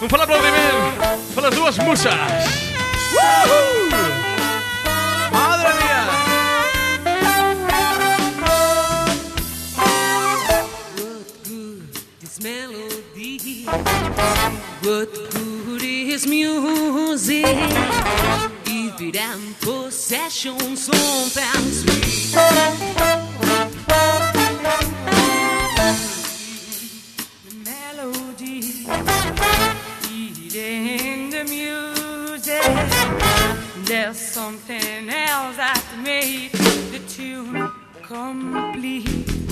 Un fort aplaudiment per les dues muses. Woohoo! Madre mia! This melody, what good is music if it ain't possession sometimes sweet? The melody, the music. There's something else that made the tune complete.